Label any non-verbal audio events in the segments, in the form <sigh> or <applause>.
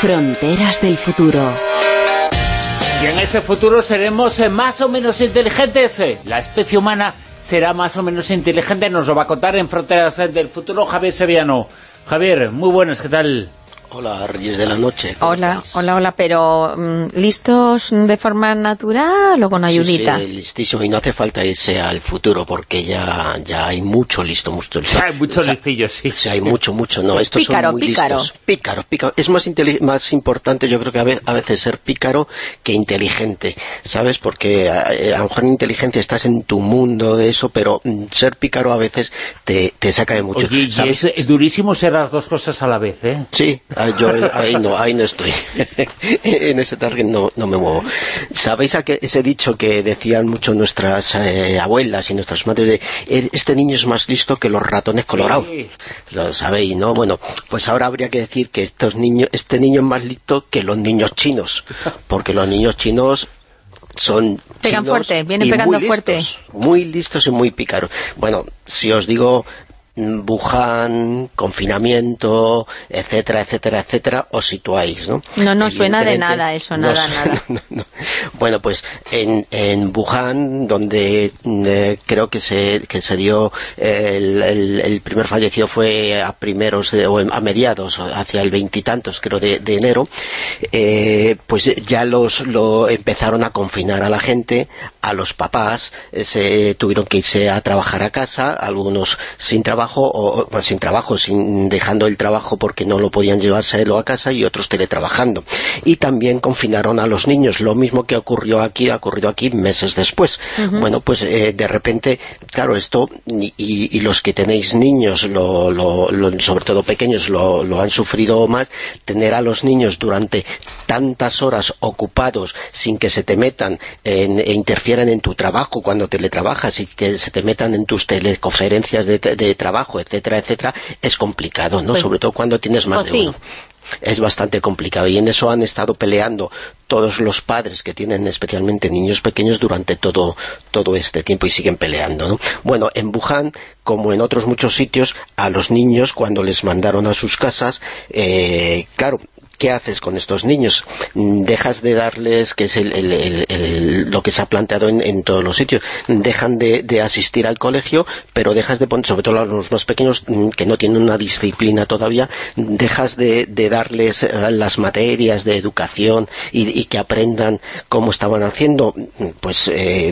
Fronteras del futuro. Y en ese futuro seremos eh, más o menos inteligentes. Eh. La especie humana será más o menos inteligente. Nos lo va a contar en Fronteras del futuro Javier Sevillano. Javier, muy buenas, ¿qué tal? Hola, Reyes de la Noche. Hola, hola, hola, pero mm, ¿listos de forma natural o con ayudita? Sí, listísimo, y no hace falta irse al futuro porque ya, ya hay mucho listo. Mucho, sí, hay mucho listillo, sí. Sí, hay mucho, mucho, no, estos pícaro, son muy pícaro. listos. Pícaro, pícaro. Es más, más importante, yo creo que a veces ser pícaro que inteligente, ¿sabes? Porque eh, a, lo mejor inteligente estás en tu mundo de eso, pero mm, ser pícaro a veces te, te saca de mucho. Oye, y es, es durísimo ser las dos cosas a la vez, ¿eh? Sí, <laughs> yo ahí no, ahí no estoy. <laughs> en ese target no, no me muevo. ¿Sabéis a ese dicho que decían mucho nuestras eh, abuelas y nuestras madres de "Er, este niño es más listo que los ratones colorados? Sí. Lo sabéis, ¿no? Bueno, pues ahora habría que decir que estos niños, este niño es más listo que los niños chinos, porque los niños chinos son Pegan fuerte, vienen pegando muy fuerte. muy listos y muy pícaros. Bueno, si os digo Wuhan, confinamiento, etcétera, etcétera, etcétera, os situáis, ¿no? No, no suena de nada eso, nada, nada. <laughs> no, no. Bueno, pues en, en Wuhan, donde eh, creo que se, que se dio eh, el, el- el primer fallecido fue a primeros de- o a mediados, hacia el veintitantos creo de, de enero, eh, pues ya los lo empezaron a confinar a la gente, a los papás, eh, se tuvieron que irse a trabajar a casa, algunos sin trabajo, o bueno, sin trabajo, sin dejando el trabajo porque no lo podían llevarse a casa y otros teletrabajando. Y también confinaron a los niños, lo mismo que ocurrió aquí, ha ocurrido aquí meses después. Bueno, pues eh, de repente, claro, esto, y, y- y los que tenéis niños, lo, lo- lo- sobre todo pequeños, lo, lo han sufrido más, tener a los niños durante tantas horas ocupados sin que se te metan en- e interfieran en tu trabajo cuando teletrabajas y que se te metan en tus teleconferencias de, de trabajo, etcétera, etcétera, es complicado, ¿no? Pues- sobre todo cuando tienes más pues de sí. uno es bastante complicado y en eso han estado peleando todos los padres que tienen especialmente niños pequeños durante todo, todo este tiempo y siguen peleando. ¿no? Bueno, en Wuhan, como en otros muchos sitios, a los niños cuando les mandaron a sus casas, eh, claro, ¿qué haces con estos niños? Dejas de darles, que es el- lo que se ha planteado en, en todos los sitios, dejan de, asistir al colegio, pero dejas de poner, sobre todo los más pequeños, mm, que no tienen una disciplina todavía, dejas de, darles eh, las materias de educación y, y que aprendan cómo estaban haciendo, pues eh,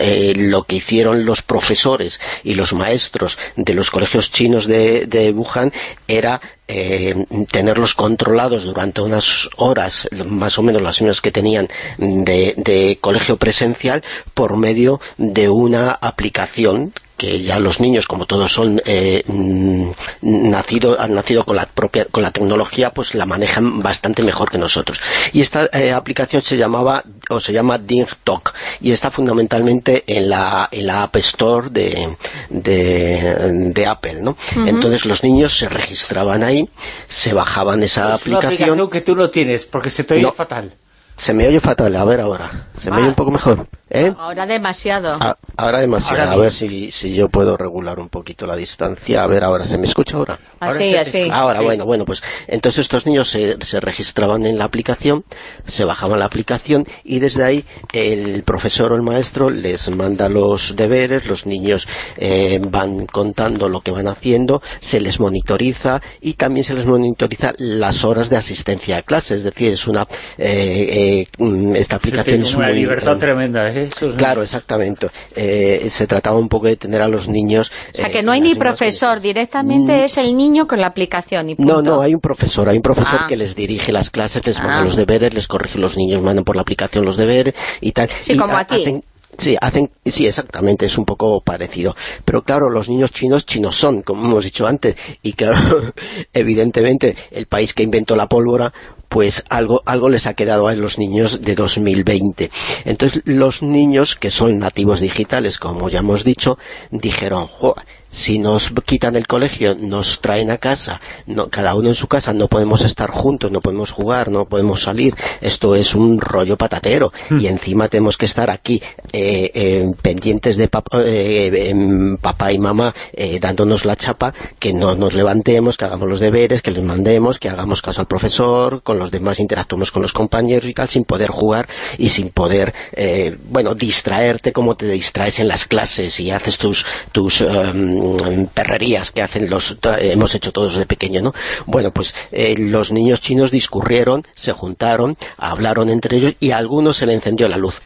eh, lo que hicieron los profesores y los maestros de los colegios chinos de, de Wuhan era eh, tenerlos controlados durante unas horas, más o menos las mismas que tenían de, de colegio presencial, por medio de una aplicación que ya los niños, como todos son eh, mm, nacido, han nacido con la propia con la tecnología, pues la manejan bastante mejor que nosotros. Y esta eh, aplicación se llamaba o se llama Ding Talk y está fundamentalmente en la en la App Store de, de, de Apple, ¿no? Entonces los niños se registraban ahí, se bajaban esa Es una aplicación, aplicación que tú no tienes, porque se te oye No. fatal. se me oye fatal, a ver ahora, se me Ah. oye un poco mejor, ¿eh? Ahora demasiado. Ah, ahora demasiado, Ahora a ver si, si yo puedo regular un poquito la distancia. A ver, ahora, ¿se me escucha ahora? ahora así. Ahora, Sí. bueno, bueno, pues entonces estos niños se, se registraban en la aplicación, se bajaban la aplicación y desde ahí el profesor o el maestro les manda los deberes, los niños eh, van contando lo que van haciendo, se les monitoriza y también se les monitoriza las horas de asistencia a clase, es decir, es una eh, eh, mm, esta aplicación es una muy libertad eh, tremenda, ¿eh? Esos Claro, niños. exactamente. Eh, se trataba un poco de tener a los niños... O sea, eh, que no hay ni profesor, directamente es el niño con la aplicación y punto. no, no, hay un profesor, hay un profesor Ah. que les dirige las clases, les manda Ah. los deberes, les corrige los niños, mandan por la aplicación los deberes y tal. Sí, Y como aquí. hacen- Sí, hacen, sí, exactamente, es un poco parecido. Pero claro, los niños chinos, chinos son, como hemos dicho antes, y claro, <laughs> evidentemente, el país que inventó la pólvora, pues algo, algo les ha quedado a los niños de 2020. Entonces, los niños que son nativos digitales, como ya hemos dicho, dijeron, "Jo, si nos quitan el colegio, nos traen a casa, no, cada uno en su casa, no podemos estar juntos, no podemos jugar, no podemos salir, esto es un rollo patatero, Hmm. y encima tenemos que estar aquí eh, eh, pendientes de pap- eh, em, papá y mamá eh, dándonos la chapa, que no nos levantemos, que hagamos los deberes, que les mandemos, que hagamos caso al profesor, con los demás interactuemos con los compañeros y tal, sin poder jugar y sin poder, eh, bueno, distraerte como te distraes en las clases y haces tus, tus em, perrerías que hacen los hemos hecho todos de pequeño, ¿no? Bueno, pues eh, los niños chinos discurrieron, se juntaron, hablaron entre ellos y a algunos se le encendió la luz.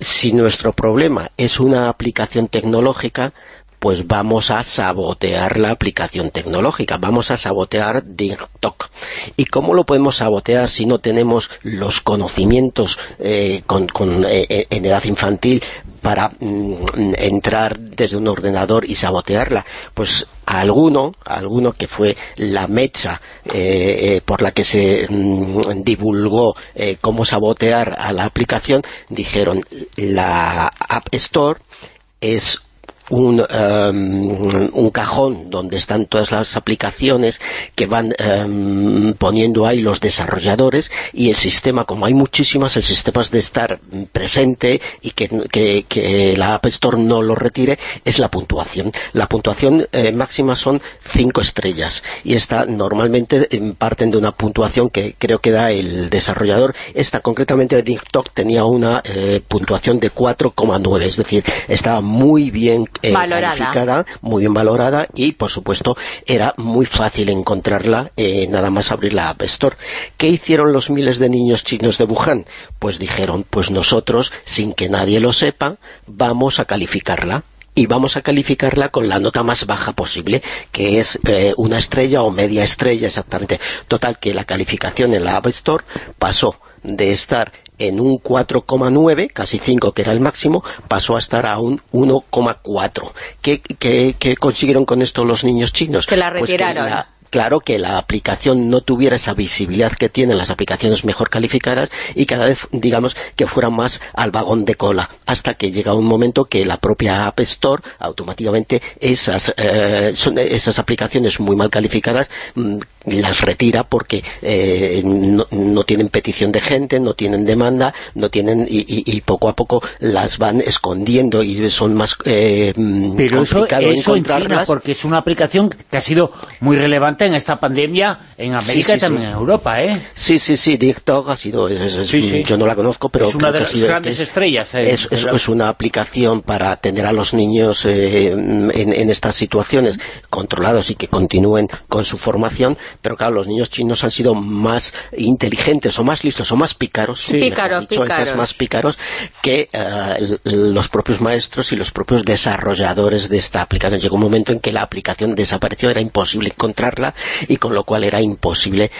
Si nuestro problema es una aplicación tecnológica, pues vamos a sabotear la aplicación tecnológica, vamos a sabotear TikTok. ¿Y cómo lo podemos sabotear si no tenemos los conocimientos eh, con, con, eh, en edad infantil para mm, entrar desde un ordenador y sabotearla? Pues a alguno, a alguno que fue la mecha eh, eh, por la que se mm, divulgó eh, cómo sabotear a la aplicación, dijeron la App Store es un, um, un cajón donde están todas las aplicaciones que van um, poniendo ahí los desarrolladores y el sistema, como hay muchísimas, el sistema es de estar presente y que, que, que la App Store no lo retire, es la puntuación. La puntuación eh, máxima son 5 estrellas y esta normalmente eh, parten de una puntuación que creo que da el desarrollador. Esta concretamente de TikTok tenía una eh, puntuación de 4,9, es decir, estaba muy bien eh, Valorada. muy bien valorada y por supuesto era muy fácil encontrarla eh, nada más abrir la App Store. ¿Qué hicieron los miles de niños chinos de Wuhan? Pues dijeron, pues nosotros, sin que nadie lo sepa, vamos a calificarla y vamos a calificarla con la nota más baja posible, que es eh, una estrella o media estrella exactamente. Total, que la calificación en la App Store pasó de estar en un 4,9, casi 5 que era el máximo, pasó a estar a un 1,4. ¿Qué, qué, qué consiguieron con esto los niños chinos? Que la Pues que retiraron. la- claro que la aplicación no tuviera esa visibilidad que tienen las aplicaciones mejor calificadas y cada vez, digamos, que fuera más al vagón de cola, hasta que llega un momento que la propia App Store, automáticamente, esas, eh, son esas aplicaciones muy mal calificadas, mm, las retira porque eh, no, no tienen petición de gente, no tienen demanda, no tienen y, y- y poco a poco las van escondiendo y son más eh, mm, Pero eso, eso en China, porque es una aplicación que ha sido muy relevante en esta pandemia en América Sí, sí, y también sí. en Europa, ¿eh? Sí, sí, sí, TikTok ha sido, es- yo no la conozco, pero Es una de las grandes es- estrellas, eh, es, es- de la- es una aplicación para tener a los niños eh, en, en estas situaciones controlados y que continúen con su formación, pero claro, los niños chinos han sido más inteligentes o más listos o más pícaros, Sí. mejor Pícaros, dicho, pícaros. estos más pícaros que eh, los propios maestros y los propios desarrolladores de esta aplicación. Llegó un momento en que la aplicación desapareció, era imposible encontrarla y con lo cual era imposible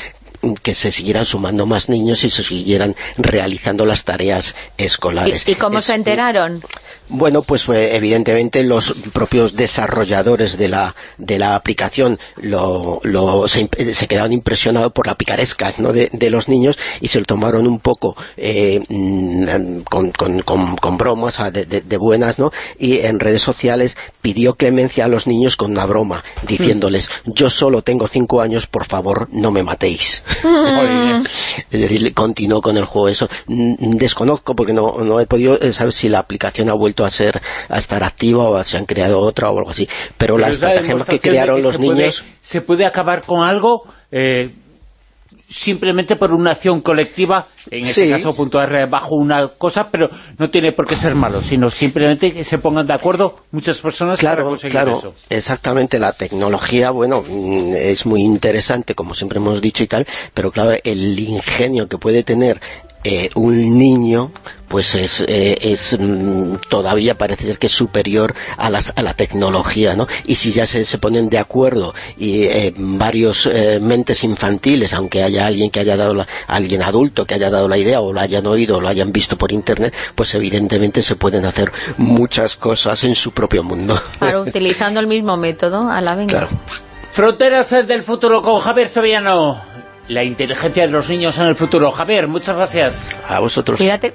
que se siguieran sumando más niños y se siguieran realizando las tareas escolares. ¿Y, y cómo Es- se enteraron? Bueno, pues fue, evidentemente los propios desarrolladores de la, de la aplicación lo, lo- se, se quedaron impresionados por la picaresca ¿no? de, de los niños y se lo tomaron un poco eh, mm, con, con- con- con bromas ah, de, de- de buenas, ¿no? Y en redes sociales pidió clemencia a los niños con una broma, diciéndoles, yo solo tengo cinco años, por favor, no me matéis. <laughs> Es decir, continuó con el juego eso. Mm, Desconozco porque no, no he podido eh, saber si la aplicación ha vuelto a ser a estar activa o se han creado otra o algo así. Pero, la Pero la estrategia que crearon que los puede- niños... se puede acabar con algo eh, simplemente por una acción colectiva, en este Sí. caso puntuar eh, bajo una cosa, pero no tiene por qué ser malo, sino simplemente que se pongan de acuerdo muchas personas para Claro, conseguir claro, eso. exactamente, la tecnología, bueno, mm, es muy interesante, como siempre hemos dicho y tal, pero claro, el ingenio que puede tener eh, un niño, pues es, eh, es mm, todavía parece ser que es superior a, las, a la tecnología, ¿no? Y si ya se, se ponen de acuerdo y eh, varios eh, mentes infantiles, aunque haya alguien que haya dado la, alguien adulto que haya dado la idea o lo hayan oído o lo hayan visto por internet, pues evidentemente se pueden hacer muchas cosas en su propio mundo. <laughs> Claro, utilizando el mismo método, a la venga. Claro. Fronteras del futuro con Javier Sevillano. La inteligencia de los niños en el futuro. Javier, muchas gracias. A vosotros. Cuídate.